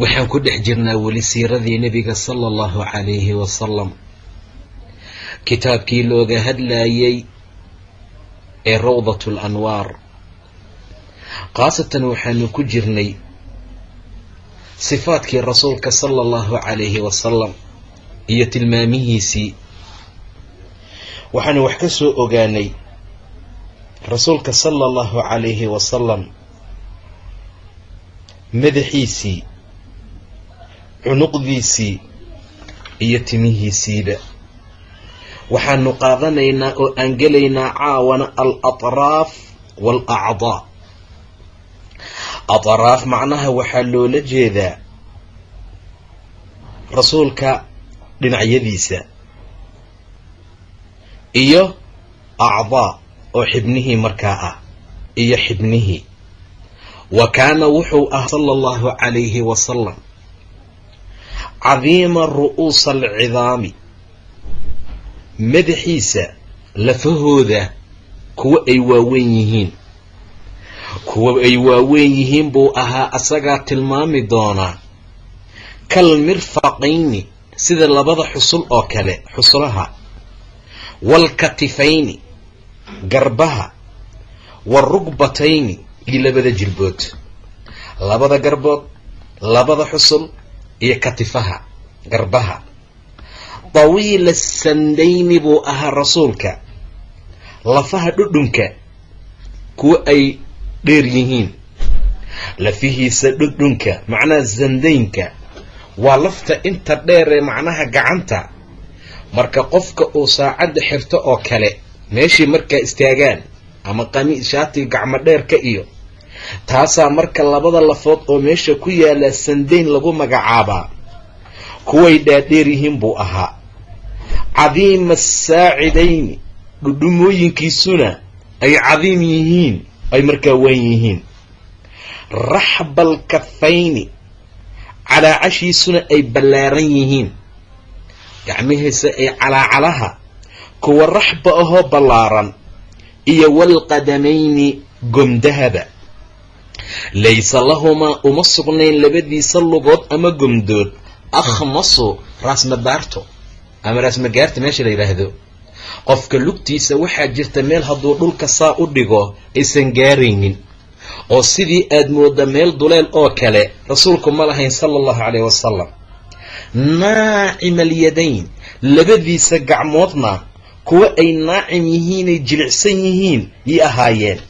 waxaan ku dhex jirnaa weli siiradii nebiga sala allahu calayhi wasalam kitaabkii looga hadlayay ee rawdat alanwaar khaasatan waxaanu ku jirnay sifaadkii rasuulka sala allahu calayhi wasalam iyo tilmaamihiisii. Waxaanu wax ka soo ogaanay rasuulka sala allahu calayhi wasalam madaxiisii cunuqdiisii iyo timihiisiiba. Waxaanu qaadanaynaa oo aan gelaynaa caawana al atraaf waal acdaa atraaf macnaha waxaa loola jeedaa rasuulka dhinacyadiisa iyo acdaa oo xibnihii markaa ah iyo xibnihii. Wa kaana wuxuu ah sala allahu calayhi wasalam cadiima ru'uusa alcidaami madaxiisa lafahooda kuwa ay waaweyn yihiin kuwa ay waaweyn yihiin buu ahaa asagaa tilmaami doonaa kal mirfaqayni sida labada xusul oo kale xusulaha waalkatifayni garbaha waarugbatayni iyo labada jirbood labada garbood labada xusul iyo katifaha garbaha. Tawiila sandayni buu ahaa rasuulka. Lafaha dhudhunka kuwa ay dheer yihiin. Lafihiisa dhudhunka macnaha sandaynka waa lafta inta dheer ee macnaha gacanta. Marka qofka uu saacadda xirto oo kale meeshii markaa istaagaan ama qami shaatiga gacmo dheerka iyo taasaa marka labada lafood oo meesha ku yaalla sandayn lagu magacaabaa kuway dhaadheer yihiin buu ahaa. Cadiima asaacidayni dhudhumooyinkiisuna ay cadiim yihiin ay markaa weyn yihiin. Raxba alkafayni calaacashiisuna ay ballaaran yihiin. Gacmihiisa ay calaacalaha kuwa raxba ahoo ballaaran. Iyo walqadamayni gomdahaba laysa lahumaa uma sugnayn labadiisa lugood ama gomdood akhmasu raasmadaarto ama raasmagaarta meesha la yidhaahdo qofka lugtiisa waxaa jirta meel hadduu dhulka saa u dhigo aysan gaaraynin oo sidii aad moodda meel duleel oo kale rasuulku ma lahayn sala allahu caleyh wasalam naacima alyadayn labadiisa gacmoodna kuwa ay naacim yihiinay jilicsan yihiin yi ahaayeen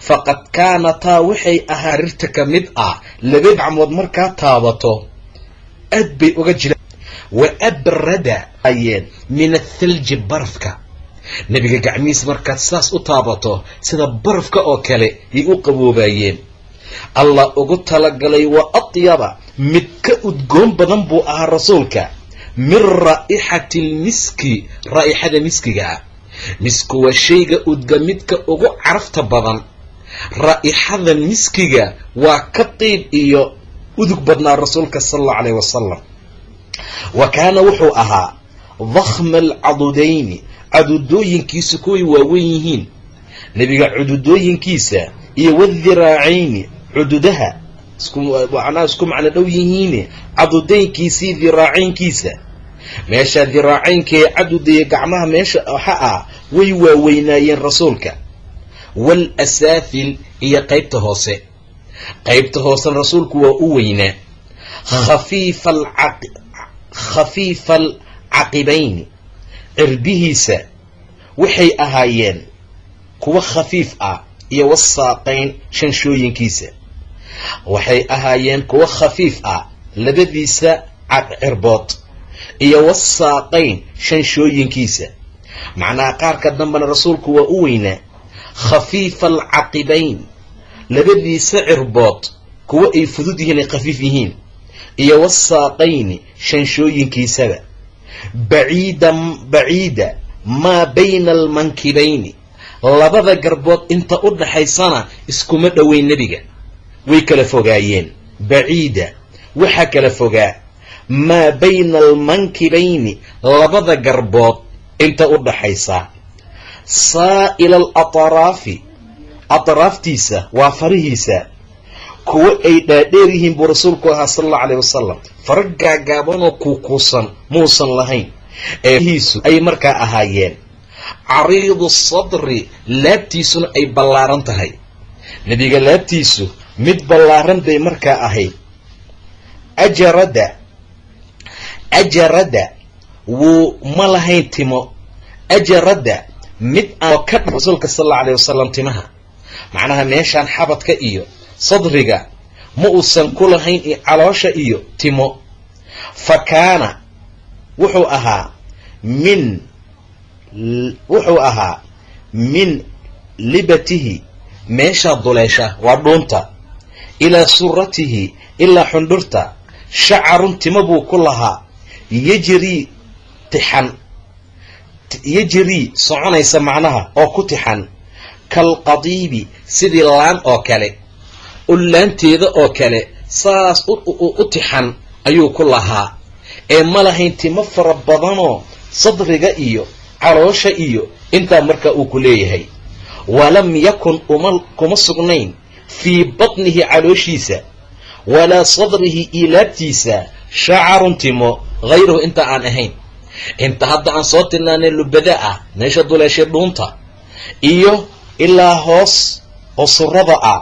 faqad kaanataa waxay ahaa rirta ka mid ah. Laba gacmood markaa taabato aad bay uga jiraan wa abrada ayeen min athalji barafka nebiga gacmihiisa markaad saas u taabato sida barafka oo kale yay u qaboobayeen allah ugu talagalay wa atyaba mid ka udgoon badan buu ahaa rasuulka. Min raa'ixati lmiski raa'ixada miskiga. Misku waa shayga udga midka ugu carafta badan raa'ixada miskiga waa ka qiib iyo udug badnaa rasuulka sala allahu caleyh wasalam wa kaana wuxuu ahaa dakhma alcadudayni cadudooyinkiisa kuway waaweyn yihiin. Nebiga cududooyinkiisa iyo wadiraacayni cududaha macnaha isku macno dhow yihiine cadudaynkiisii diraacaynkiisa meesha diraacaynka ee cadudaya gacmaha meesha waxa ah way waaweynaayeen rasuulka wal asaafil iyo qaybta hoose qaybta hoosen rasuulku waa u weynaa khafiifa khafiifa caqibayni cirbihiisa waxay ahaayeen kuwa khafiif ah iyo wasaaqayn shanshooyinkiisa waxay ahaayeen kuwa khafiif ah labadiisa cirbood iyo wasaaqayn shanshooyinkiisa macnaha qaarka dambena rasuulku waa u weynaa khafiifa alcaqibayn labadiisa cirbood kuwa ay fudud yihiin ay khafiif yihiin. Iyo wasaaqayni shanshooyinkiisaba baciida maa bayna almankibayni. Labada garbood inta u dhaxaysana iskuma dhoweyn nebiga. Way kala fogaayeen. Baciida waxaa kala fogaa. Maa bayna almankibayni labada garbood inta u dhaxaysa saa'ila alatraafi atraaftiisa waa farihiisa. Kuwo ay dhaadheer yihiin buu rasuulku ahaa sala allau alayh wasalam fara gaagaabanoo kuukuusan muusan lahayn. Eehiisu ay markaa ahaayeen. Cariidu sadri laabtiisuna ay ballaaran tahay. Nebiga laabtiisu mid ballaaran bay markaa ahayd. Ajarada ajarada wuu ma lahayn timo. Ajarada mid aan ka dh rasuulka sal allau alayh wasalam timaha. Macnaha meeshaan xabadka iyo sadriga ma uusan ku lahayn caloosha iyo timo. Fa kaana wuxuu ahaa min wuxuu ahaa min libatihi meeshaa duleesha waa dhuunta ilaa suratihi ilaa xundhurta shacarun timo buu ku lahaa yajrii tixan yajrii soconaysa macnaha oo ku tixan kalqadiibi sidii laan oo kale. Ullaanteeda oo kale saas u tixan ayuu ku lahaa. Ee ma lahayn timo fara badanoo sadriga iyo caloosha iyo intaa markaa uu ku leeyahay. Walam yakun uma kuma sugnayn fii batnihi calooshiisa walaa sadrihi iilaabtiisa shacarun timo hayruhu inta aan ahayn inta hadda aan soo tilnaanay lubada ah meesha duleeshay dhuunta iyo ilaa hoos oo surada ah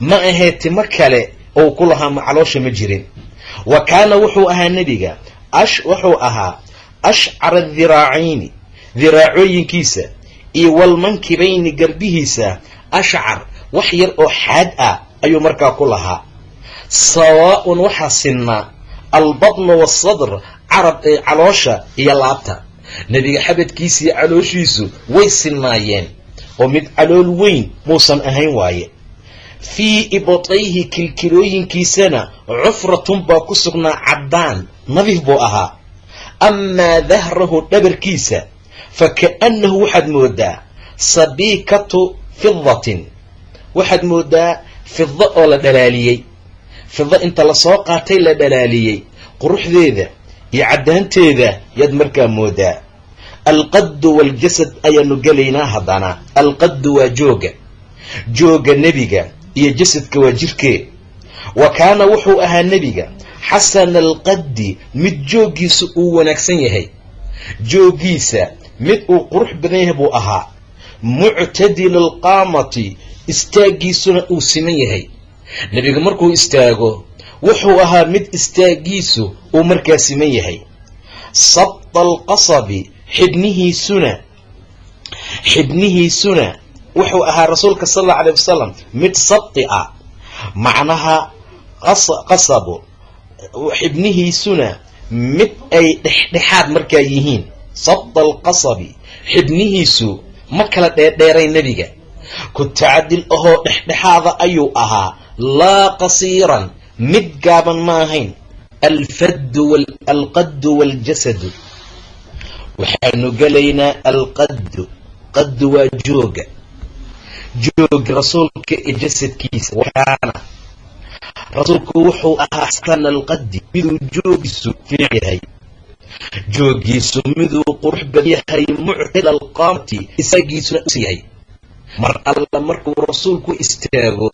ma ahee timo kale ou ku lahaa macaloosha ma jirin. Wa kaana wuxuu ahaa nebiga ash wuxuu ahaa ashcara dhiraacayni dhiraacooyinkiisa iyo walmankibayni garbihiisa ashcar wax yar oo xaad ah ayuu markaa ku lahaa. Sawaa'un waxaa sinnaa albatnu waasadr carab ee caloosha iyo laabta. Nebiga xabadkiisa iyo calooshiisu way sinnaayeen oo mid calool weyn muusan ahayn waaye. Fii ibtayhi kilkilooyinkiisana cufratun baa ku sugnaa caddaan nadiif buu ahaa. Amaa dahrahu dhabarkiisa fa ka'annahu waxaad moodaa sabiikatu fidatin waxaad moodaa fida oo la dhalaaliyey. Fida inta la soo qaatay la dhalaaliyey. Quruxdeeda iyo caddaanteeda yaad markaa moodaa. Alqaddu waaljasad ayaanu gelaynaa haddana. Alqaddu waa jooga. Jooga nebiga iyo jasadka waa jirkee. Wa kaana wuxuu ahaa nebiga xasana alqaddi mid jooggiisa uu wanaagsan yahay. Jooggiisa mid uu qurux badan yahay buu ahaa. Muctadil alqaamati istaaggiisuna uu siman yahay. Nebiga markuu istaago wuxuu ahaa mid istaaggiisu uu markaa siman yahay. Sabta alqasabi xibnihiisuna xibnihiisuna wuxuu ahaa rasuulka sal alla alay wasalam mid sabti ah. Macnaha qasabu xibnihiisuna mid ay dhexdhexaad markaa yihiin. Sabta alqasabi xibnihiisu ma kala dheerdheeray nebiga. Ku tacadil ahoo dhexdhexaada ayuu ahaa laa qasiiran mid gaaban ma ahayn. Alfaddu alqaddu waaljasadu waxaanu gelaynaa alqaddu. Qaddu waa jooga. Jooga rasuulka iyo jasadkiisa wakaana rasuulku wuxuu ahaa xasana alqaddi. Miduu joogiisu fiic joogiisu miduu qurux badan yahay muctad alqaamati istaagiisuna us yahay. Mar alla markuu rasuulku istaago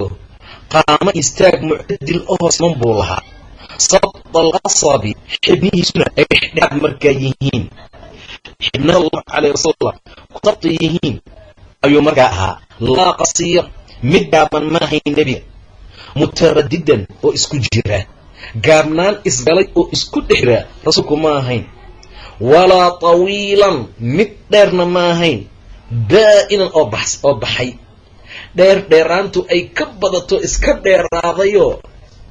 qaamo istaag muctadil siman buu lahaa. Sabta alqasabi xibnihiisuna ay dhexdhexaad markaa yihiin. Xibnaha allahu calayh wasalam ku yihiin ayuu markaa ahaa. Laa qasiir mid gaaban ma ahayn nebiga mutaradidan oo isku jira. Gaabnaan isgalay oo isku dhexira rasuulku ma ahayn. Walaa tawiilan mid dheerna ma ahayn. Baa'inan oo baxay dheer dheeraantu ay ka badato iska dheeraadayoo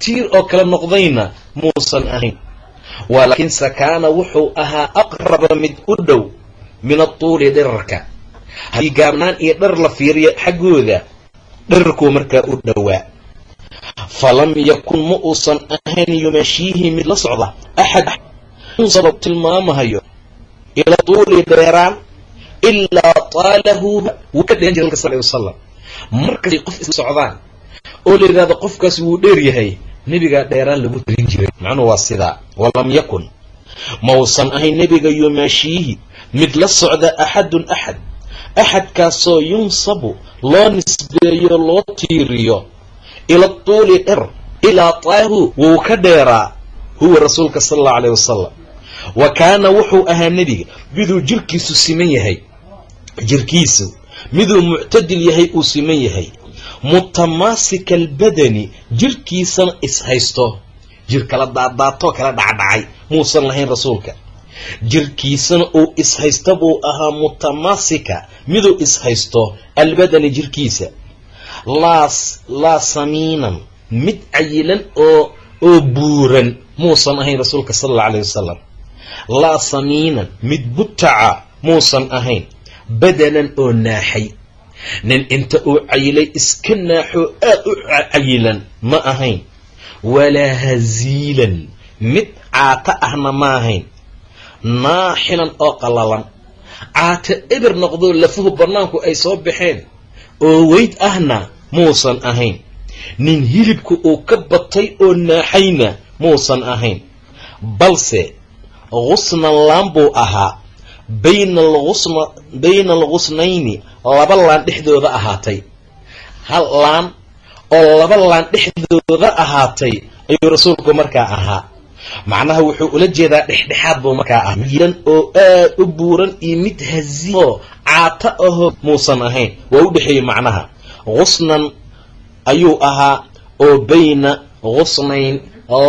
tiir oo kale noqdayna muusan ahayn. Walaakiinse kaana wuxuu ahaa aqraba mid u dhow min atuuli dherarka. Haddii gaabnaan iyo dhar la fiiriyo xaggooda dherarkuu markaa u dhowaa. Falam yakun ma uusan ahayn yumashiihi mid la socda axad. Sabab tilmaamahayo ila tuuli dheeraan ilaa taalahu wuu ka dheeran jiray sal wasalam markastay qof isla socdaan oo la yidhahdo qofkaas wuu dheer yahay nebigaa dheeraan lagu tirin jiray. Macnuhu waa sidaa. Walam yakun mausan ahayn nebiga yumaashiihi mid la socda axadun axad. Axadkaasoo yunsabu loo nisbeeyo loo tiiriyo ila tuuli dher ilaa taahu wuu ka dheeraa huwa rasuulka sala allahu alayh wasalam wa kaana wuxuu ahaa nebiga miduu jirkiisu siman yahay jirkiisu miduu muctadil yahay uu siman yahay. Mutamaasika albadani jirkiisana ishaysto. Jir kala daadaatoo kala dhacdhacay muusan lahayn rasuulka. Jirkiisana uu ishaysta buu ahaa mutamaasika miduu ishaysto albadani jirkiisa. Laa samiinan mid cayilan oo oo buuran muusan ahayn rasuulka sala alla alayh wasalam laa samiinan mid butaca muusan ahayn badanan oo naaxay. Nin inta uu cayilay iska naaxoo aad u cayilan ma ahayn. Walaa haziilan mid caata ahna ma ahayn. Naaxilan oo qallalan. Caata eber noqdoo lafuhu bannaanku ay soo baxeen oo weyd ahna muusan ahayn. Nin hilibku uu ka batay oo naaxayna muusan ahayn. Balse qusnan laan buu ahaa bayna alqusnayni laba laan dhexdooda ahaatay. Hal laan oo laba laan dhexdooda ahaatay ayuu rasuulku markaa ahaa. Macnaha wuxuu ula jeedaa dhexdhexaad buu markaa ah yiran oo aad u buuran iyo mid hazi oo caata aho muusan ahayn. Waa u dhexeeyey macnaha. Qusnan ayuu ahaa oo bayna qusnayn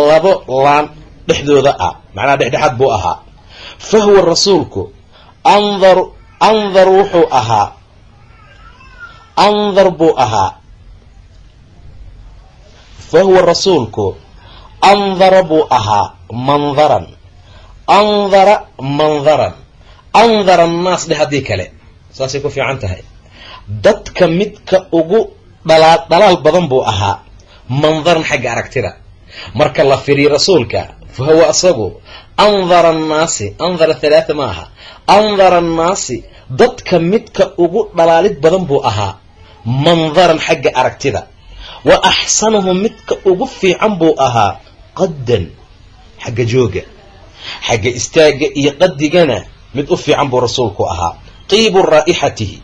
labo laan dhexdooda ah. Macnaha dhexdhexaad buu ahaa. Fa huwa rasuulku andar andar wuxuu ahaa. Andar buu ahaa. Fa huwa rasuulku. Andara buu ahaa mandaran andara mandaran andara annaas dheh haddii kale. Saasay ku fiican tahay. Dadka midka ugu dhalaa dhalaal badan buu ahaa. Mandaran xagga aragtida. Marka la firiyo rasuulka fa huwa asagu andara annaasi andara halaata ma aha andara annaasi dadka midka ugu dhalaalid badan buu ahaa mandaran xagga aragtida wa axsanuhu midka ugu fiican buu ahaa qaddan xagga jooga xagga istaagga iyo qadigana mid u fiican buu rasuulku ahaa qiibu raa'ixatihi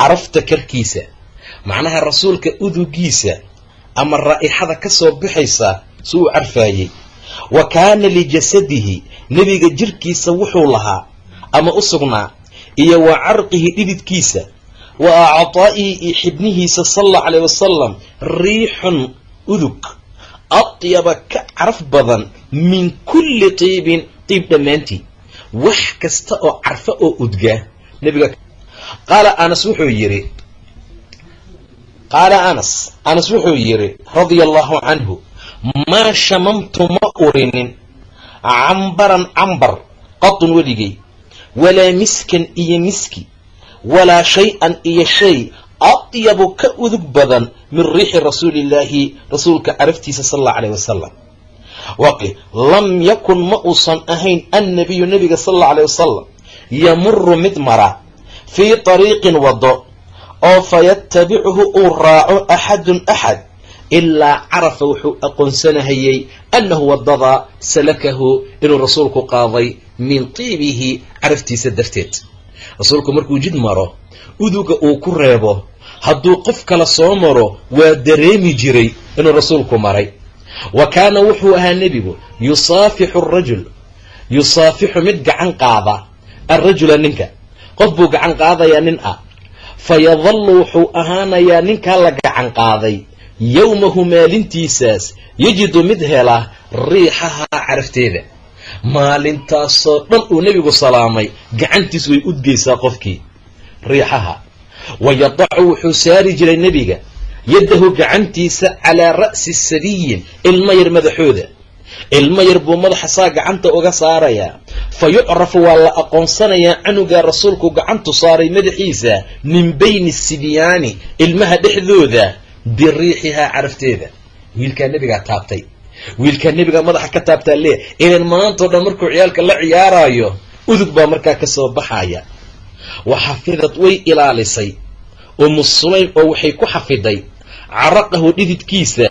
carafta karkiisa macnaha rasuulka udugiisa ama raa'ixada ka soo baxaysa si uu carfaayey wa kaana lijasadihi nebiga jirkiisa wuxuu lahaa ama u sugnaa iyo wa carqihi dhididkiisa wa actaa'ihi iyo xibnihiisa sala allahu calayh wasalam riixun udug atyaba ka caraf badan min kulli tiibin tiib dhammaantii wax kasta oo carfa oo udgaa nebiga qaala anas wuxuu yidhi qaala anas anas wuxuu yidhi radia allahu canhu maa shamamtu ma urinin. Cambaran cambar qadun weligay walaa miskan iyo miski. Walaa shay-an iyo shay atyabu ka udug badan min riixi rasuulillaahi rasuulka caraftiisa sala allahu alayh wasalam waqi lam yakun ma uusan ahayn annabiyu nebiga sala allahu alayh wasalam yamuru mid mara fii طariiqin wado oo fayatabichu uu raaco axadun axad ilaa carafa wuxuu aqoonsanahayey annahu waddada salakahu inuu rasuulku qaaday min tiibihi caraftiisa darteed rasuulku markuu jid maro uduga uu ku reebo hadduu qof kala soo maro waa dareemi jiray inuu rasuulku maray wa kaana wuxuu ahaa nebigu yusaafixu arajul yusaafixu mid gacan qaada alrajula ninka qof buu gacan qaadayaa nin ah fa yadallu wuxuu ahaanayaa ninkaa la gacan qaaday yowmahu maalintiisaas yajidu mid hela riixahaa carafteeda. Maalintaasoo dhan uu nebigu salaamay gacantiis way udgeysaa qofkii riixaha. Wa yadacu wuxuu saari jiray nebiga yaddahu gacantiisa calaa ra'si sabiyin ilmo yar madaxooda. Ilmo yar buu madaxa saa gacanta uga saarayaa fa yucrafu waa la aqoonsanayaa canugaa rasuulku gacantu saaray madaxiisa min bayni sibyaani ilmaha dhexdooda biriixihaa carafteeda. Wiilkaa nebigaa taabtay. Wiilkaa nebigaa madaxa ka taabtaa lee ilan maantao dhan markuu ciyaalka la ciyaaraayo udug baa markaa ka soo baxaya wa xafidad way ilaalisay. Umu sulaym oo waxay ku xafiday caraqahu dhididkiisa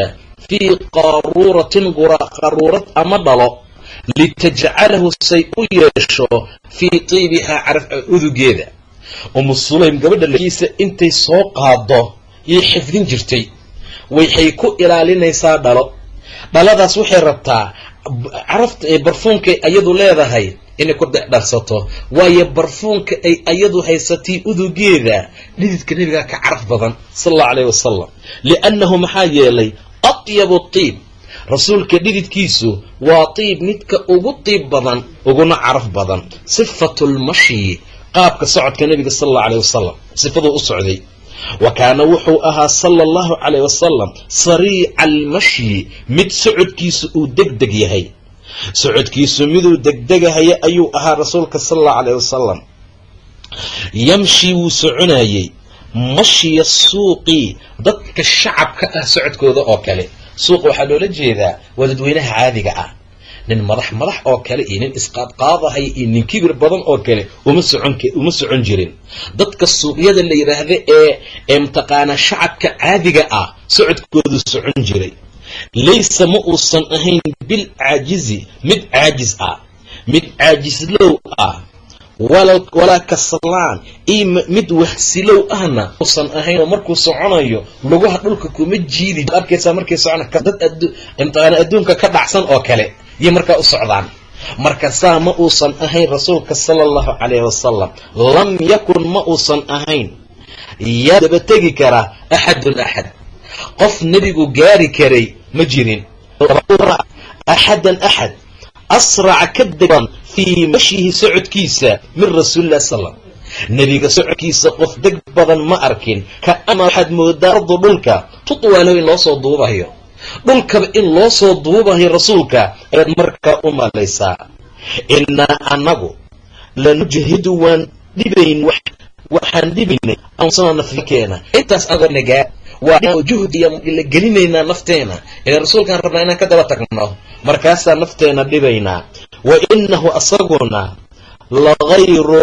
fii qaruuratin qaruurad ama dhalo litajcalahu say u yeesho fii tiibihaa caraf udugeeda. Umu sulaym gabadha lakiisa intay soo qaado yay xifdin jirtay. Waxay ku ilaalinaysaa dhalo. Dhaladaas waxay rabtaa carafta barfuunkay ayadu leedahay inay ku dharsato waayo barfuunka ay ayadu haysatii udugeeda dhididka nebigaa ka caraf badan sala allahu alayh wasalam liannahu maxaa yeelay atyabu tiib. Rasuulka dhididkiisu waa tiib midka ugu tiib badan uguna caraf badan. Sifatu lmashyi qaabka socodka nebiga sala allahu alayh wasalam sifaduu u socday wa kaana wuxuu ahaa sala allahu calayh wasalam sariica almashyi mid socodkiisu uu deg deg yahay. Socodkiisu miduu degdegahaya ayuu ahaa rasuulka sala allahu calayh wasalam yamshi wuu soconayey mashya suuqi dadka shacabka ah socodkooda oo kale. Suuqa waxaa loola jeedaa waa dadweynaha caadiga ah nin madax madax oo kale iyo nin isqaadqaadahaya iyo nin kibir badan oo kale uma socon uma socon jirin. Dadka suuqyada la yidhaahda ee ee mataqaanaa shacabka caadiga ah socodkoodu socon jiray. Laysa ma uusan ahayn bil caajizi mid caajis ah mid caajislow ah. Walaa kaslaan iyo mid wahsilow ahna uusan ahayn oo markuu soconayo lugaha dhulka kuma jiidi arkaysaa markay socon dad imtixaana adduunka ka dhacsan oo kale iyo markaa u socdaan marka saa ma uusan ahayn rasuulka sala allahu calayh wasalam lam yakun ma uusan ahayn yaa daba tegi kara axadun axad. Qof nebigu gaari karay ma jirin. Axadan axad asraca ka degban fii mashyihi socodkiisa min rasuulilah slam nebiga socodkiisa qof deg badan ma arkin kaama waxaad moodaa ardu dhulka tutwaalow in loo soo duubayo dhulkaba in loo soo duubayo rasuulka ayaad markaa u malaysaa innaa annagu lanujhidu waan dhibayn waxaan dhibaynay ansana nafkeena intaas agoo nagaa waa juhdiya la gelinaynaa nafteena. Ilan rasuulkaan rabnaa inaan ka daba tagno markaasaa nafteena dhibaynaa. Wa inahu asaguna lagayru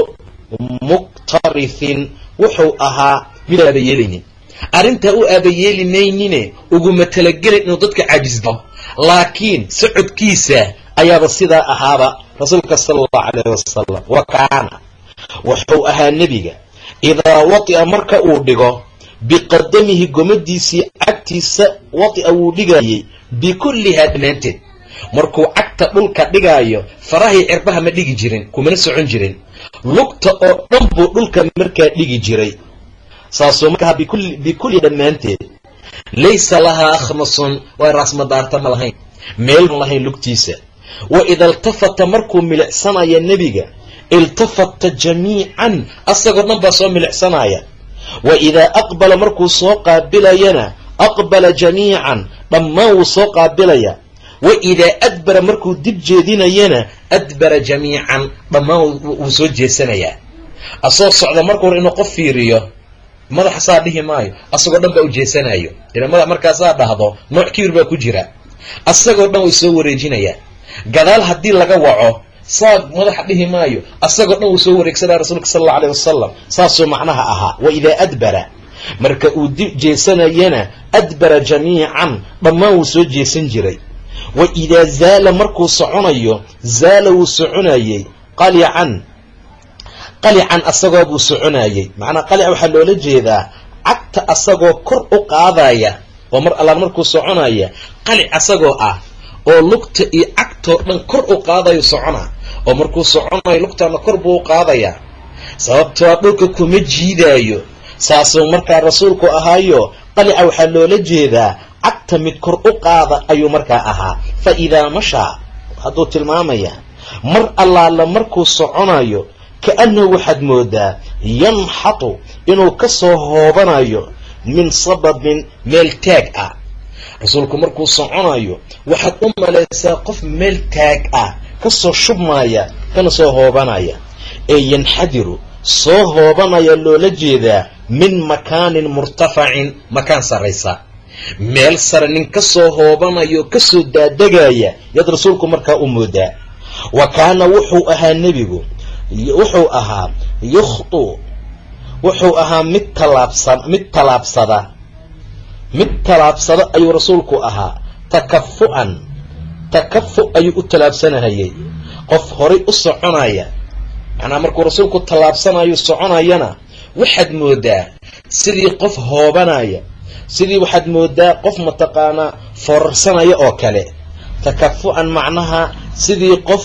muktarifin wuxuu ahaa mid aabayeelaynin arrintaa u aabayeeli maynine uguma talagelin inuu dadka caajisdo laakiin socodkiisa ayaaba sidaa ahaaba rasuulka sala allahu calayh wasalam wa kaana. Wuxuu ahaa nebiga. Idaa wati'a marka uu dhigo biqadamihi gomadiisii cagtiisa wati'a wuu dhigayey bikullihaa dhammaanteed markuu cagta dhulka dhigaayo farahii cirbaha ma dhigi jirin kumana socon jirin. Lugta oo dhan buu dhulka markaa dhigi jiray saasuu markaa bikulli dhammaanteed laysa lahaa akhmasun waa raasmadaarta ma lahayn meel ma lahayn lugtiisa. Wa ida iltafata markuu milicsanaya nebiga iltafata jamiican asagoo dhan baa soo milicsanaya. Wa idaa aqbala markuu soo qaabilayana aqbala jamiican dhammaan wuu soo qaabilaya. Wa idaa adbara markuu dib jeedinayana adbara jamiican dhammaan wuu soo jeesanayaa asoo socda markuu hor inuu qof fiiriyo madaxa saa dhihi maayo asagoo dhan baa u jeesanayo ila madax markaasaa dhahdo nooc kibir baa ku jira. Asagoo dhan way soo wareejinayaa gadaal haddii laga waco saa madaxa dhihi maayo asagoo dhan wuu soo wareegsanaya rasuulka sala allau alayh wasalam saasuu macnaha ahaa wa idaa adbara. Marka uu dib jeesanayana adbara jamiican dhammaan wuu soo jeesan jiray. Wa idaa zaala markuu soconayo zaala wuu soconayey. Qalican qalican asagoo buu soconayey. Macnaa qalic waxaa loola jeedaa cagta asagoo kor u qaadaya oo mar allaan markuu soconaya qalic asagoo ah oo lugta iyo cagtoo dhan kor u qaadayo socona oo markuu soconayo lugtaana kor buu u qaadayaa sababtoo dhulka kuma jiidaayo saasuu markaa rasuulku ahaayo qalica waxaa loola jeedaa cagta mid kor u qaada ayuu markaa ahaa. Fa idaa mashaa hadduu tilmaamaya mar allaala markuu soconayo ka'annahu waxaad moodaa yanxatu inuu ka soo hoobanayo min sababin meel taag ah rasuulku markuu soconayo waxaad u malaysaa qof meel taag ah ka soo shubmaya kana soo hoobanaya ee yanxadiru soo hoobanaya loola jeedaa min makaanin murtafacin makaan sarraysa meel sare nin ka soo hoobanayo ka soo daadegaya yaad rasuulku markaa u moodaa wa kaana wuxuu ahaa nebigu wuxuu ahaa yukhtu. Wuxuu ahaa mid talaabsan mid talaabsada. Mid talaabsada ayuu rasuulku ahaa. Takafu'an takafu ayuu u talaabsanahayay qof horay u soconaya. Macnaa markuu rasuulku tallaabsanayo soconayana waxaad moodaa sidii qof hoobanaya sidii waxaad moodaa qof mataqaanaa foorarsanaya oo kale. Takafu'an macnaha sidii qof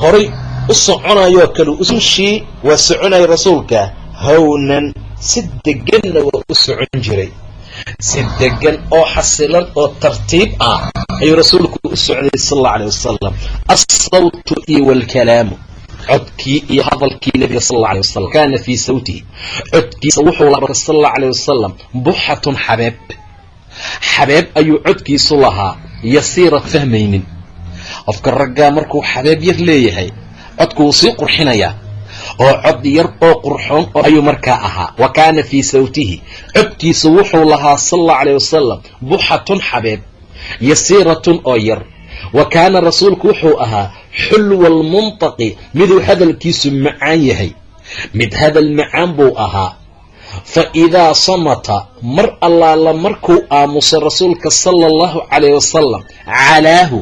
horay u soconayoo kale ushii waa soconaya rasuulka hawnan si deganna waa u socon jiray. Si degan oo xasilan oo tartiib ah ayuu rasuulku u socday sal alla alay wasalam alsawtu iyo walkalaamu codkii iyo hadalkii nabiga sal alla alay wasalam kaana fii sawtihi codkiisa wuxuu lahaa sal alla alay wasalam buxatun xabeeb. Xabeeb ayuu codkiisu lahaa yasiira fahmaynin. Qofka raggaa markuu xabeeb yar leeyahay codku wuu sii qurxinayaa oo cod yar oo qurxoon ayuu markaa ahaa. Wa kaana fii sawtihi codkiisa wuxuu lahaa sal alla alay wasalam buxatun xabeeb yasiiratun oo yar. Wa kaana rasuulku wuxuu ahaa xulwa almuntaqi miduu hadalkiisu macaan yahay. Mid hadal macaan buu ahaa. Fa idaa samata mar allaala markuu aamuso rasuulka sala allahu calayh wasalam calaahu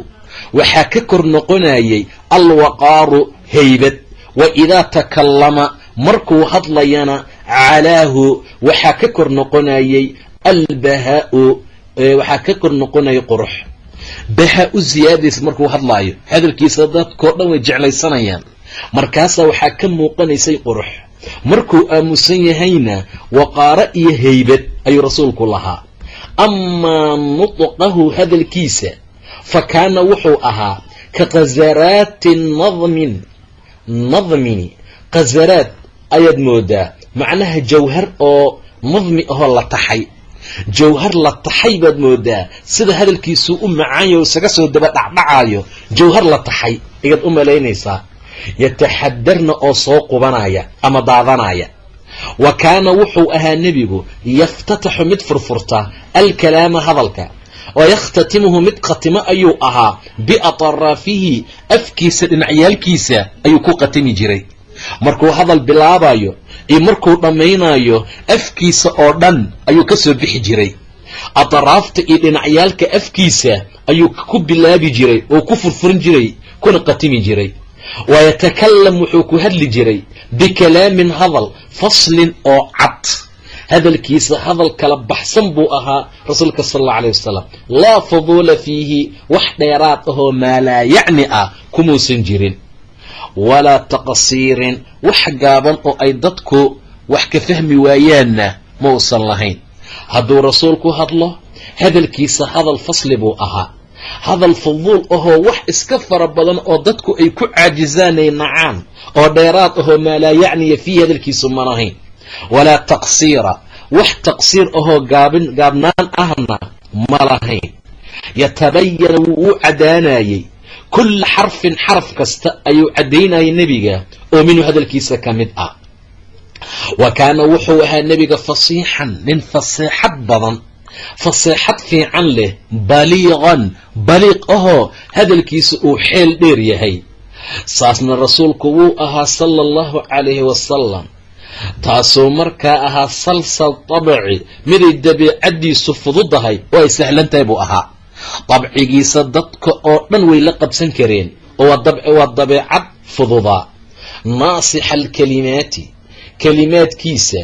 waxaa ka kor noqonayay alwaqaaru haybad wa idaa takallama markuu hadlayana calaahu waxaa ka kor noqonayay albahaau waxaa ka kor noqonayay qurux. Bahaa u ziyaadaysa markuu hadlaayo hadalkiisa dadkao dhan way jeclaysanayaan. Markaasaa waxaa ka muuqanaysay qurux. Markuu aamusan yahayna waqaaro iyo haybad ayuu rasuulku lahaa. Amaa nutqahu hadalkiisa fa kaana wuxuu ahaa ka khasaraati nadmin nadmini khasaraad ayaad moodaa. Macnaha jawhar oo nadmi ahoo la taxay. Jawhar la taxay baad moodaa. Sida hadalkiisuu u macaanyo isaga soo daba dhacdhacaayo jawhar la taxay. Ayaad u malaynaysaa. Yataxadarna oo soo qubanaya ama daadanaya. Wa kaana wuxuu ahaa nebigu yaftataxu mid furfurta alkalaama hadalka oo yakhtatimuhu mid khatimo ayuu ahaa biataraafihi afkiisa dhinacyaalkiisa ayuu ku khatimi jiray markuu hadal bilaabayo iyo markuu dhammaynayo afkiisa oo dhan ayuu ka soo bixi jiray atraafta iyo dhinacyaalka afkiisa ayuu ku bilaabi jiray oo ku furfurin jiray kuna khatimi jiray wayatakalam wuxuu ku hadli jiray bikalaamin hadal faslin oo cad hadalkiisa hadal kala baxsan buu ahaa rasuulka sal alla alay wasalam laa fuduula fiihi wax dheeraad ahoo maa laa yacni ah kumuusan jirin. Walaa taqsiirin wax gaaban oo ay dadku wax ka fahmi waayaanna ma uusan lahayn. Hadduu rasuulku hadlo hadalkiisa hadal fasli buu ahaa. Hadal fuduul ahoo wax iska fara badan oo dadku ay ku caajisaanay nacaan oo dheeraad ahoo maa laa yacniya fiihi hadalkiisu ma lahayn walaa taqsiira wax taqsiir ahoo gaabin gaabnaan ahna ma lahayn. Yatabayana wuu u caddaanayey kulla xarfin xaraf kasta ayuu caddaynayay nebiga oo minhu hadalkiisa ka mid ah. Wa kaana wuxuu ahaa nebiga fasiixan nin faseexad badan. Faseexad fiican leh baliiqan baliiq ahoo hadalkiisa uu xeel dheer yahay. Saasna rasuulku wuu ahaa sala allahu calayhi wasalam taasuu markaa ahaa salsal dabci miday dabiicaddiisu fududahay oo ay sahlan tahay buu ahaa. Dabcigiisa dadka oo dhan way la qabsan kareen waa dabeecad fududaa naasixa alkalimaati kalimaadkiisa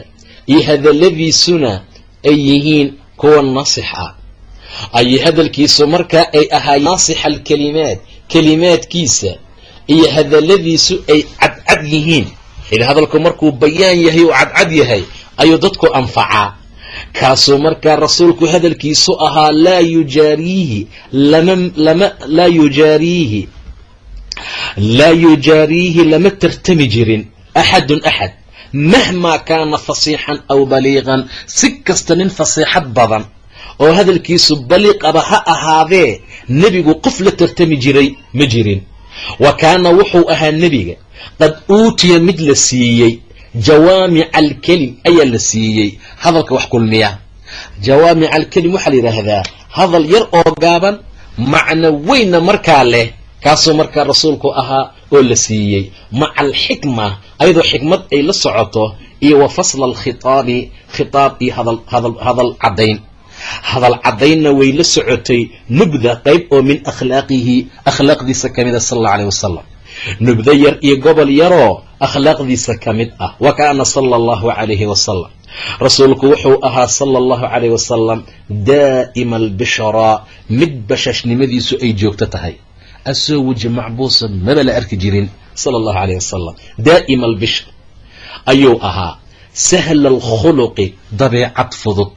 iyo hadalladiisuna ay yihiin kuwa nasix ah ay hadalkiisu markaa ay ahaayeen naasixa alkalimaat kalimaadkiisa iyo hadalladiisu ay cadcad yihiin ila hadalku markuu bayaan yahay oo cadcad yahay ayuu dadku anfacaa. Kaasuu markaa rasuulku hadalkiisu ahaa laa yujaariihi lama laa yujaariihi laa yujaariihi lama tartami jirin axadun axad. Mahmaa kaana fasiixan aw baliiqan si kasta nin fasiixad badan oo hadalkiisu baliiqaba ha ahaadee nebigu qof la tartami jiray ma jirin wa kaana wuxuu ahaa nebiga qad uutiya mid la siiyey jawaamica alkelim ayaa la siiyey hadalka wax kulmiya jawaamica alkelim waxaa la yidhaahdaa hadal yar oo gaaban macno weynna markaa leh kaasoo markaa rasuulku ahaa oo la siiyey. Maca alxikma ayadoo xikmad ay la socoto iyo wa fasla alkhitaabi khitaab iyo hadal caddayn hadal caddaynna way la socotay nubda qayb oo min akhlaaqihi akhlaaqdiisa ka mida sal alla aleyh wasalam nubdo yar iyo gobol yaroo akhlaaqdiisa ka mid ah. Wa kaana sala allahu calayhi wasalam rasuulku wuxuu ahaa sala allahu calayh wasalam daa'ima albishraa mid bashashnimadiisu ay joogto tahay. Asoo weji macbuusan maba la arki jirin sala allahu calayh wasalam daa'ima albishr ayuu ahaa sahla alkhuluqi dabeecad fudud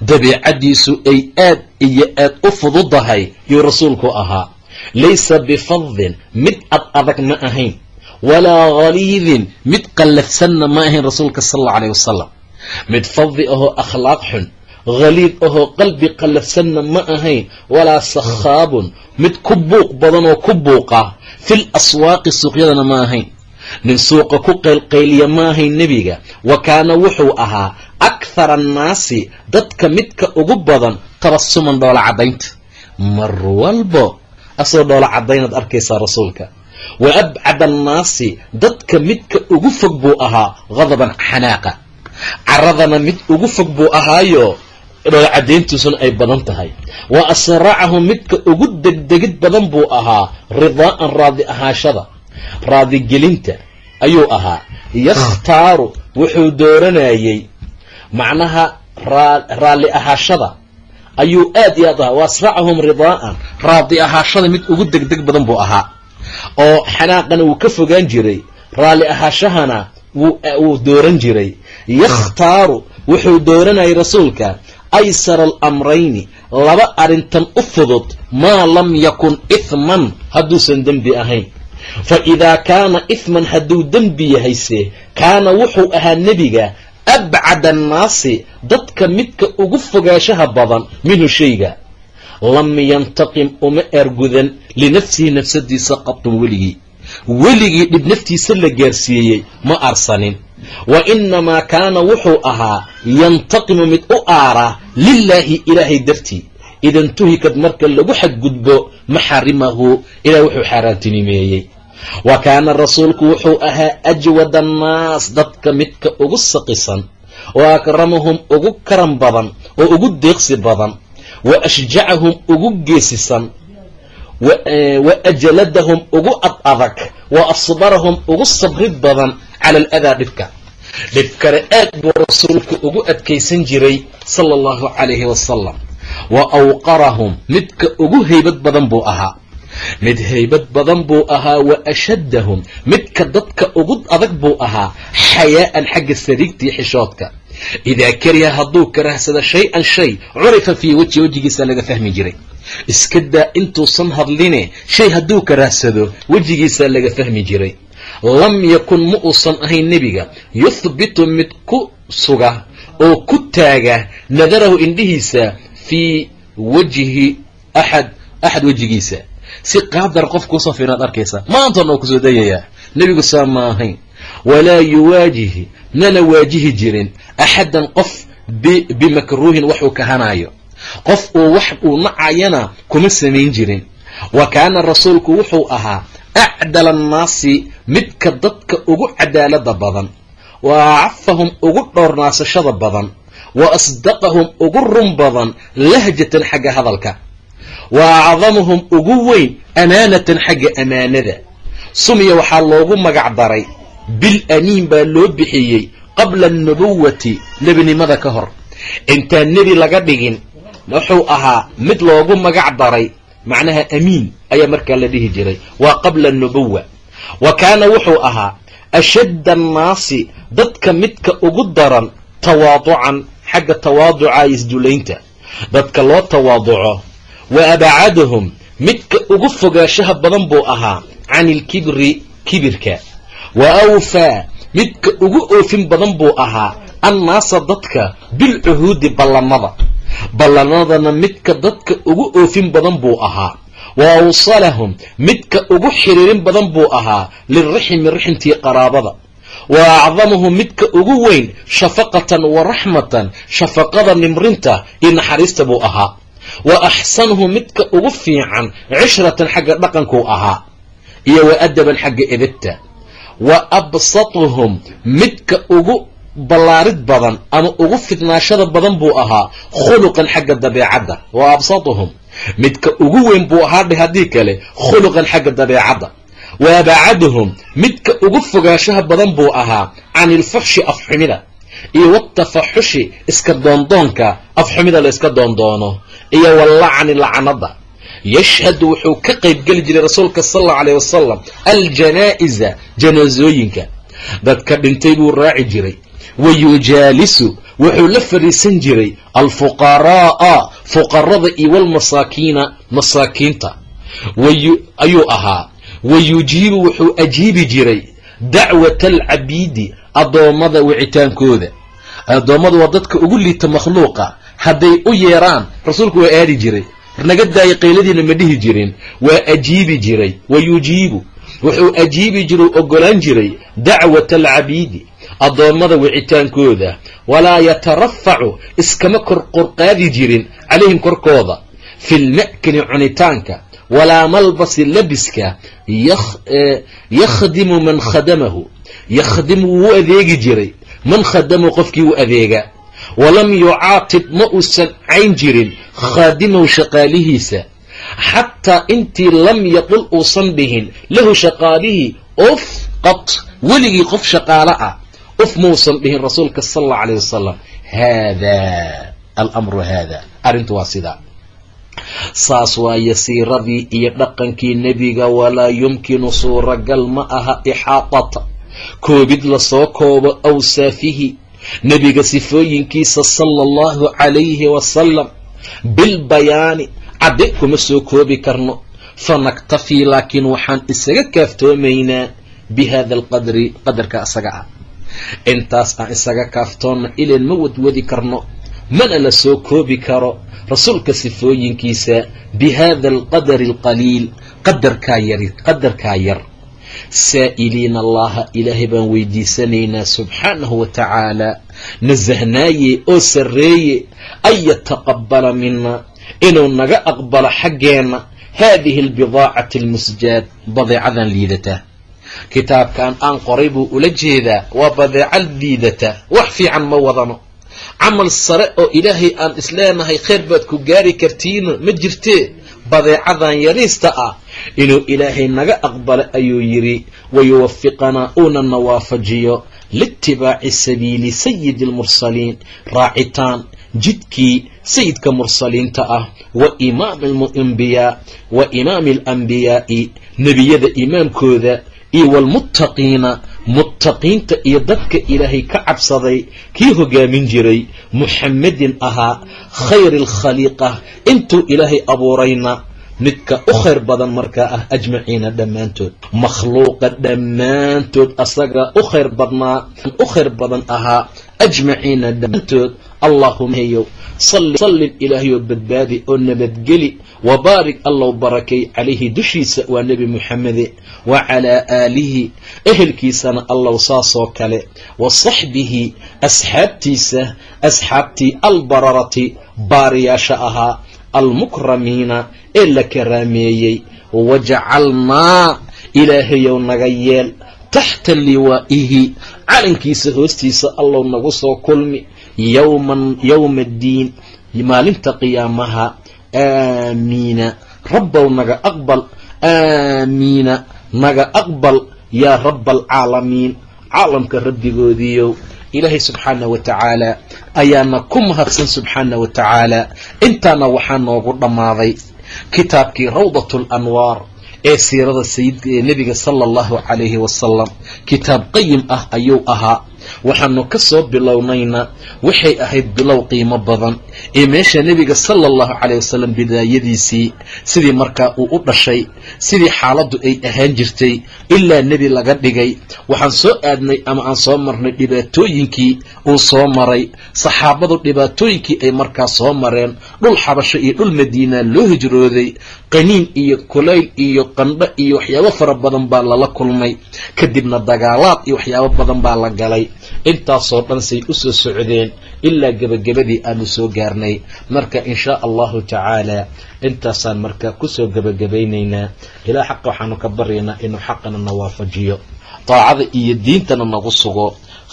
dabeicaddiisu ay aad iyo aad u fududahay yuu rasuulku ahaa. Laysa bifadin mid ad adag ma ahayn. Walaa haliidin mid qallafsanna ma ahayn rasuulka sal alla alayh wasalam mid fadi ahoo akhlaaq xun haliid ahoo qalbi qallafsanna ma ahayn. Walaa sakhaabun mid ku buuq badanoo ku buuqa fil aswaaqi suuqyadana ma ahayn. Nin suuqa ku qaylqayliya ma ahayn nebiga. Wa kaana wuxuu ahaa akhara annaasi dadka midka ugu badan tabasuman dhoola caddaynta mar walbo asoo dhoola caddaynaad arkaysaa rasuulka wa abcada annaasi dadka midka ugu fog buu ahaa hadaban xanaaqa caradana mid ugu fog buu ahaayo dhoola caddayntiisuna ay badan tahay wa asracahu midka ugu degdegid badan buu ahaa ridaa'an raadi ahaashada raadigelinta ayuu ahaa yakhtaaru wuxuu dooranayey macnaha raalli ahaashada. Ayuu aad iyo aad ahaa. Wa asracahum ridaa'an. Raadi ahaashada mid ugu degdeg badan buu ahaa. Oo xanaaqana wuu ka fogaan jiray. Raalli ahaashahana wuu dooran jiray. Yakhtaaru wuxuu dooranayay rasuulka aysara alamrayni laba arrintan u fudud maa lam yakun ithman hadduusan dembi ahayn. Fa idaa kaana ithman hadduu dembi yahayse kaana wuxuu ahaa nebiga abcada annaasi dadka midka ugu fogaashaha badan minhu shayga lam yantaqim uma eergudan linafsihi nafsadiisa qatun weligii weligii dhib naftiisa la gaarsiiyey ma arsanin wa inamaa kaana wuxuu ahaa yantaqimu mid u aaraa lilaahi ilaahay dartii idantuhikad marka lagu xadgudbo maxarimahu ilaah wuxuu xaaraantinimeeyey wa kaana rasuulku wuxuu ahaa ajwad annaas dadka midka ugu saqisan wa akramahum ugu karam badan oo ugu deeqsi badan wa ashjacahum ugu geesisan wa ajaladahum ugu ad adag wa asbarahum ugu sabrid badan cala aladaa dhibka. Dhibkale aad buu rasuulku ugu adkaysan jiray sala allahu calayhi wasalam wa awqarahum midka ugu haybad badan buu ahaa mid haybad badan buu ahaa wa ashaddahum. Midka dadka ugu adag buu ahaa xayaa'an xagga sariigtii xishoodka. Idaa kariha hadduu karahsado shay-an shay curifa fii wejhi wejigiisa laga fahmi jiray. Iska daa intuusan hadline shay hadduu karahsado wejigiisaa laga fahmi jiray. Lam yakun ma uusan ahayn nebiga. Yuhbitu mid ku suga oo ku taaga nadarahu indhihiisa fii wajhi axad axad wejigiisa si qaadar qof kuusoo fiiraad arkaysaa maantoona oo ku soo dayayaa nebigu saa ma ahayn. Walaa yuwaajihi mana waajihi jirin axadan qof bimakruuhin waxuu kahanaayo qof uu wax uu nacayana kuma samayn jirin. Wa kaana rasuulku wuxuu ahaa acdala annaasi midka dadka ugu cadaalada badan. Wa acafahum ugu dhowrnaasashada badan. Wa asdaqahum ugu run badan lahjatan xagga hadalka wa acdamahum ugu weyn amaanatan xagga amaanada sumya waxaa loogu magac daray bil amiin baa loo bixiyey qabla annubuwati nebinimada ka hor intaan nebi laga dhigin wuxuu ahaa mid loogu magac daray macnaha amiin ayaa markaa la dhihi jiray waa qabla annubuwa wa kaana wuxuu ahaa ashadda annaasi dadka midka ugu daran tawaaducan xagga tawaaduca isdulaynta dadka loo tawaaduco wa abcadahum midka ugu fogaashaha badan buu ahaa can ilkibri kibirka wa awfaa midka ugu oofin badan buu ahaa annaasa dadka bilcuhuudi ballamada ballanadana midka dadka ugu oofin badan buu ahaa wa awsalahum midka ugu xiriirin badan buu ahaa liriximi riximtii qaraabada wa acdamuhum midka ugu weyn shafaqatan wa raxmatan shafaqada nimrinta iyo naxariista buu ahaa wa axsanuhum midka ugu fiican cishratan xagga dhaqankuu ahaa iyo wa adaban xagga edabta wa absatuhum midka ugu ballaarid badan ama ugu fidnaashada badan buu ahaa khuluqan xagga dabeecadda. Wa absatuhum midka ugu weyn buu ahaa dheh haddii kale khuluqan xagga dabeecadda. Wa abacaduhum midka ugu fogaanshaha badan buu ahaa can ilfuxshi afxumida iyo watafaxushi iska doondoonka afxumida la iska doondoono iyo walacni lacnada. Yashhadu wuxuu ka qaybgeli jiray rasuulka sal allau alayh wasalam aljanaa'iza janaasooyinka dadka dhintay buu raaci jiray. Wa yujaalisu wuxuu la fadhiisan jiray alfuqaraa'a fuqarada iyo walmasaakiina masaakiinta. Ayuu ahaa. Wa yujiibu wuxuu ajiibi jiray dacwata alcabiidi addoommada wicitaankooda. Addoommada waa dadka ugu liita makhluuqa hadday u yeeraan rasuulku waa aadi jiray. Naga daaya qayladiina ma dhihi jirin. Waa ajiibi jiray wa yujiibu. Wuxuu ajiibi jiray ogolaan jiray dacwata alcabiidi addoommada wicitaankooda. Walaa yatarafacu iskama kor qorqaadi jirin calayhim korkooda. Fi lma'kili cunitaanka walaa malbasi labiska yakhdimu man khadamahu. Yakhdimu wuu adeegi jiray. Man khadamahu qofkii u adeega walam yucaatib ma uusan cayn jirin khaadimahu shaqaalihiisa xataa intii lam yaqul uusan dhihin lahu shaqaalihii uf qad weligii qof shaqaalo ah uf mausan dhihin rasuulka sal allau alayh wasalam haada alamru haada arrintu waa sidaa saas waaye siiradii iyo dhaqankii nebiga walaa yumkinu suuragal ma aha ixaatata koobid la soo koobo awsaafihi nebiga sifooyinkiisa sala allahu calayhi wasalam bilbayaani cadde kuma soo koobi karno. Fanaktafii laakiin waxaan isaga kaaftoomaynaa bi hada alqadri qadarka isaga ah. Intaas aan isaga kaaftoonna ilan ma wadwadi karno mana la soo koobi karo. Rasuulka sifooyinkiisa bi hada alqadari alqaliil qadarkaa yar qadarkaa yar saa'iliina allaha ilaahay baan weydiisanaynaa subxaanahu wa tacaala. Nasahnaaye oo sarreeye an yataqabala mina inuu naga aqbalo xaggeenna. Haadihi albidaacati almusjaad badeecadan liidata. Kitaabkan aan qoray buu ula jeedaa waa badeeca liidata. Wax fiican ma wadano. Camal sare oo ilaahay aan isleenahay khayr baad ku gaari kartiino ma jirtee badeecadan yariista ah inuu ilaahay naga aqbalo ayuu yidhi wayuwafiqanaa uunana waafajiyo liitibaaci sabiili sayidi almursaliin raacitaan jidkii sayidka mursaliinta ah wa imaami ambiyaa wa imaami alambiyaai nebiyada imaamkooda iyo waalmuttaqiina muttaqiinta iyo dadka ilaahay ka cabsaday kii hogaamin jiray muxamedin ahaa khayri alkhaliiqa intuu ilaahay abuurayna midka u khayr badan markaa ah ajmaciina dhammaantood. Makhluuqa dhammaantood asaga u khayr badnaa u khayr badan ahaa ajmaciina dhammaantood. Allahuma heyow salli ilaahay oo badbaadi oo nabadgeli wabaarik allow barakay calayhi dushiisa waa nebi muxamede wa calaa aalihi ehelkiisana allow saasoo kale. Wa saxbihi asxaabtiisa asxaabtii albararati baariyaasha ahaa almukramiina ee la karaameeyey. Wajacalnaa ilaahayow naga yeel taxta liwaa'ihi calankiisa hoostiisa allow nagu soo kulmi yowman yowma addiin maalinta qiyaamaha aamiina rabbow naga aqbal aamiina naga aqbal yaa rabba alcaalamiin caalamka rabbigoodiiyow ilaahay subxaanah wa tacaala ayaana ku mahadsan subxaanah wa tacaala intaana waxaa noogu dhammaaday kitaabkii rawdat alanwaar ee siirada sayid nebiga sala allahu calayhi wasalam kitaab qayim ah ayuu ahaa waxaanu ka soo bilownayna waxay ahayd bilow qiimo badan. Ee meesha nebiga sala allahu caleyh wasalam bidaayadiisii sidii markaa uu u dhashay sidii xaaladdu ay ahaan jirtay ilaa nebi laga dhigay. Waxaan soo aadnay ama aan soo marnay dhibaatooyinkii uu soo maray. Saxaabadu dhibaatooyinkii ay markaa soo mareen. Dhul xabasho iyo dhul madiina loo hijrooday. Qaniin iyo kulayl iyo qandho iyo waxyaabo fara badan baa lala kulmay. Kadibna dagaalaad iyo waxyaabo badan baa la galay intaasoo dhan say u socdeen ilaa gebagabadii aanu soo gaarnay. Marka inshaa allahu tacaala intaasaan marka ku soo gebagabaynaynaa ilaa xaqa waxaanu ka baryaynaa inuu xaqana na waafajiyo. Daacada iyo diintana nagu sugo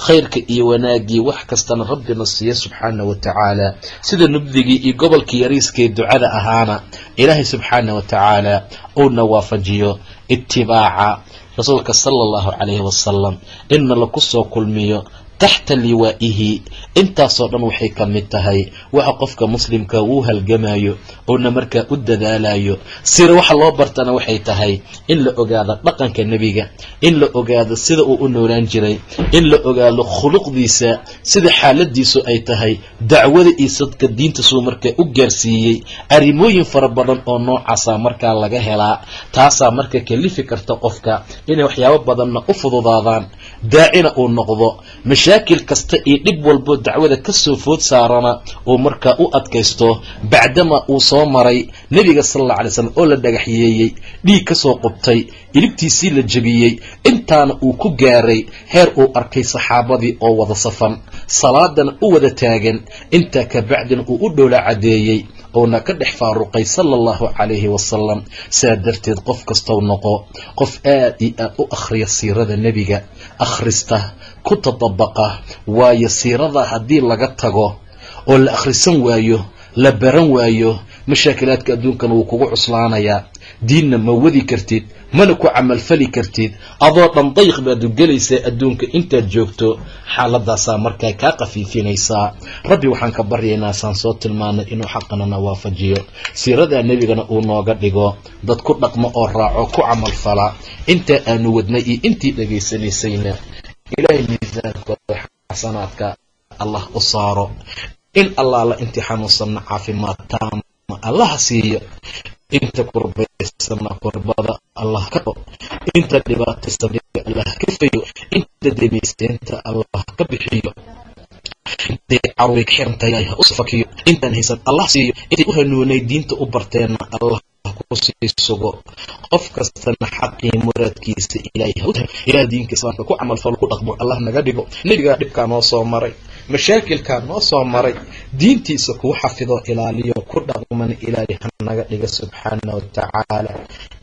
khayrka iyo wanaagii wax kastana rabbina siiya subxaana wa tacaala. Sida nubdigii iyo gobolkii yariiskee ducada ahaana ilaahay subxaana wa tacaala uuna waafajiyo. Itibaaca rasuulka sala allahu calayhi wasalam inna laku soo kulmiyo taxta liwaa'ihi. Intaasoo dhan waxay ka mid tahay waxa qofka muslimka uu halgamayo uuna markaa u dadaalayo sira waxa loo bartana waxay tahay in la ogaado dhaqanka nebiga in la ogaado sida uu u noolaan jiray in la ogaado khuluqdiisa sida xaaladiisu ay tahay dacwada iyo sadka diintasuu markaa u gaarsiiyey arrimooyin fara badan oo noocaasa markaa laga helaa taasaa marka kalifi karta qofka inay waxyaabo badanna u fududaadaan daacina uu noqdo. Mashaakil kasta iyo dhib walbo dacwada ka soo food saarana uu markaa u adkaysto bacdama uu soo maray nebiga sal alla alay slam oo la dhagaxyeeyey dhiig ka soo qubtay ilibtiisii la jebiyey intaana uu ku gaaray heer uu arkay saxaabadii oo wada safan. Salaadana u wada taagan intaa kabacdina uu u dhowla cadeeyey uuna ka dhex faaruqay sala allahu calayhi wasalam saa darteed qof kastow noqo qof aad iyo aad u akhriya siirada nebiga akhrista ku tadabaqa waayo siirada haddii laga tago oo la akhrisan waayo la baran waayo mashaakilaadka adduunkana wuu kugu cuslaanayaa diinna ma wadi kartid mana ku camalfali kartid adoo dhan dayq baad gelaysaa adduunka intaad joogto xaaladaasaa markaa kaa qafiifinaysaa rabbi waxaan ka baryaynaa saan soo tilmaanay inuu xaqanana waafajiyo siiradaa nebigana uu nooga dhigo dad ku dhaqmo oo raaco ku camalfala intaa aanu wadnay iyo intii dhegaysanaysayna ilaahay miisaankooda xasanaadka allah u saaro. In allaala intii xanuunsanna caafimaad taama allaha siiyo inta kurbaysana kurbada allah ka qo inta dhibaataysan allah ka fayo. Inta demaysteenta allah ka bixiyo. Intay carway ka xirantahay ha u safakiyo. Intaan haysan allah siiyo. Intay u hanuunay diinta u barteenna allah ku sii sugo. Qof kastana xaqii muraadkiisa ilaah diinka islaamka ku camalfalo ku dhaqmo allah naga dhigo. Nebigaa dhibkaa noo soo maray. Mashaakilkaa noo soo maray. Diintiisa kuu xafido ilaaliyo ku dhaqman ilaahay ha naga dhiga subxaana wa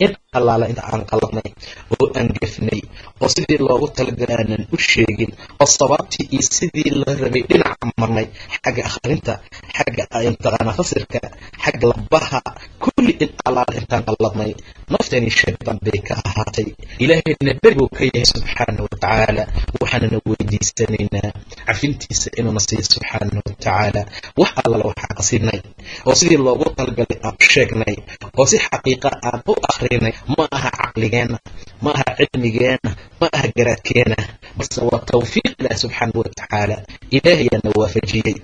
in allaala inta aan qaladnay oo aan gefnay oo sidii loogu talagalay aanan u sheegin oo sabaabtii iyo sidii la rabay dhinaca marnay xagga akhrinta xagga intaqaana fasirka xagga labaha kulli in allaala intaan qaladnay naftani shaytaan bay ka ahaatay. Ilaahayna beri buu ka yahay subxaana wa tacaala waxaanana weydiisanaynaa cafintiisa inuuna siiyo subxaana wa tacaala wax allala waxaan qasinay oo sidii loogu talagalay sheegnay oo si xaqiiqa aan u akhrinay ma aha caqligeenna ma aha cilmigeenna ma aha garaadkeena balse waa tawfiiq ilaah subxaana wa tacaala ilaahayaana waafajiyey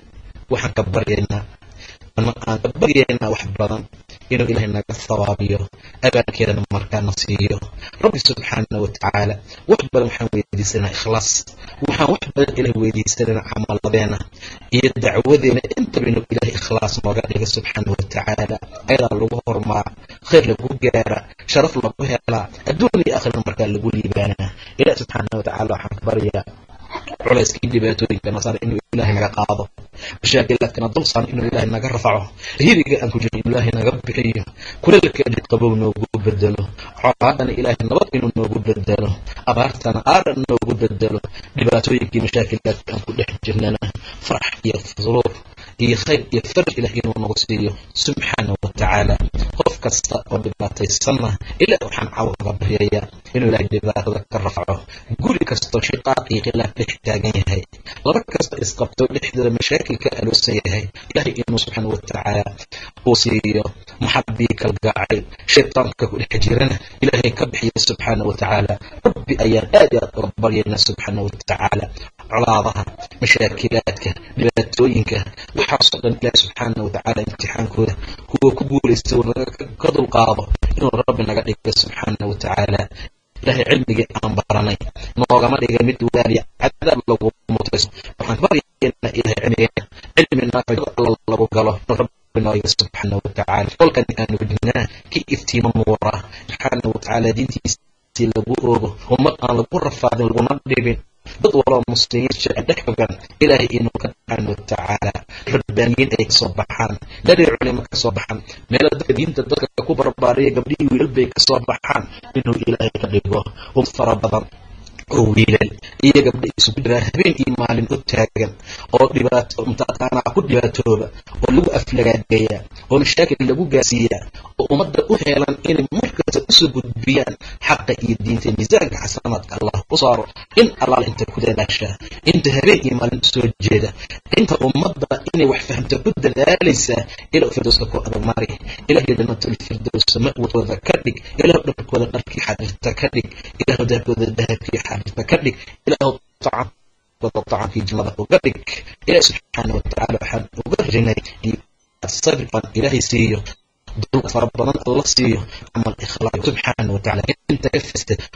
waxaan ka baryaynaa ama aan ka baryaynaa wax badan inuu ilaahay naga thawaabiyo abaankeedana markaana siiyo. Rabbi subxaana wa tacaala wax badan waxaan weydiisanaa ikhlaas. Waxaan wax badan ilahay weydiisanayna camaladeena iyo dacwadeena intaba inuu ilaahay ikhlaas nooga dhiga subxaana wa tacaala ayadaa lagu hormaa khayr lagu gaara sharaf lagu helaa adduun iyo aakhirna markaa lagu liibaanaa. Ilaah subxaana wa tacala waxaan ka baryaa culayskii dhibaatooyinkana saar inuu ilaahay naga qaado. Mashaakilaadkana dul saaran inuu ilaahay naga rafaco hiriga aan ku jirin inuu ilaahay naga bixiyo. Kuleelka dhib qabow noogu bedelo. Colaadana ilaahay nabad inuu noogu bedelo. Abaartana aaran noogu bedelo. Dhibaatooyinkii mashaakilaadka aan ku dhex jirnana farax iyo suruur iyo khayr iyo faraj ilaah inuu nagu siiyo subxaana wa tacaala qof kasta oo dhibaataysanna ilaa waxaan cawdaga baryayaa inuu ilaahay dhibaatada ka rafaco guri kastoo shiqaaq iyo khilaaf dhex taagan yahay laba kasta isqabto dhexdeeda mashaakilka aloosan yahay ilaahay inuu subxaana wa tacaala uu siiyo maxabii kalgacay shaytaanka ku dhex jirana ilaahay ka bixiyo subxaana wa tacaala rabbi ayaan aad i aad uga baryaynaa subxaana wa tacaala colaadaha mashaakilaadka dhibaatooyinka waxaasoo dhan ilaah subxaana watacaala imtixaankooda kuwa ku guulaysta ka dulqaado inuu rabbi naga dhigo subxaana watacaala ilahay cilmigii aan baranay noogama dhiga mid wadaaliya cadaab lagu mutayso waxaan baryaynaa ilahay cilmigeena cilmi naafico alla lagu galo rabbi nooga subxaana watacaala kolkan aanu fidhnaa ki iftiima nuura subxaana watacaala diintiisii lagu oogo ummad aan lagu rafaadin laguna dhibin dad waloo muslimiin jecel dhex fogan ilaahay inuu ka subxaana watacaala rabbaaniyiin ay ka soo baxaan dharii culimo ka soo baxaan meelo dadka diinta dadka ku barbaariya gabdhihii wiilal bay ka soo baxaan inuu ilaahay ka dhigo um fara badan oo wiilal iyo gabdha isugu jiraa habeen iyo maalin u taagan oo dhibaato mtaqaanaa ku dhibaatooba oo lagu aflagaadeeya oo mashaakil lagu gaarsiiya oo ummadda u heelan inay markasta u soo gudbiyaan xaqa iyo diinta miisaanka xasanaadka allah ku saaro in allaala inta ku dadaashaa inta habeen iyo maalin u soo jeeda inta ummadda inay wax fahamta ku dadaalaysaa ilah firdowska ku adamari ilahay jannatul firdowsa ma'wadooda ka dhig ilah dharkooda dharkii xariirta ka dhig ilah dahabkooda dahabkii xariirta ka dhig tacamkooda tacamkii jannada uga dhig ilaah subxaana watacaala waxaan uga rinay sabirban ilaahay siiyo dulka fara badan alla siiyo camal ikhlaaq subxaana watacaala inta ka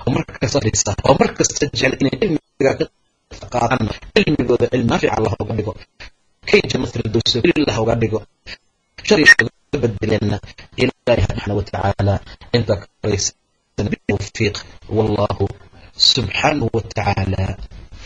oo markasta fadhiista oo markasta jecel inay cilmiga ka cilmigooda cilmi naafic allah uga dhigo. Kay janna firdowsa billah uga dhigo. Sharciga bedelena ilaahi subxaana watacaala inta ka koraysan bitawfiiq wallahu subxaanahu watacaala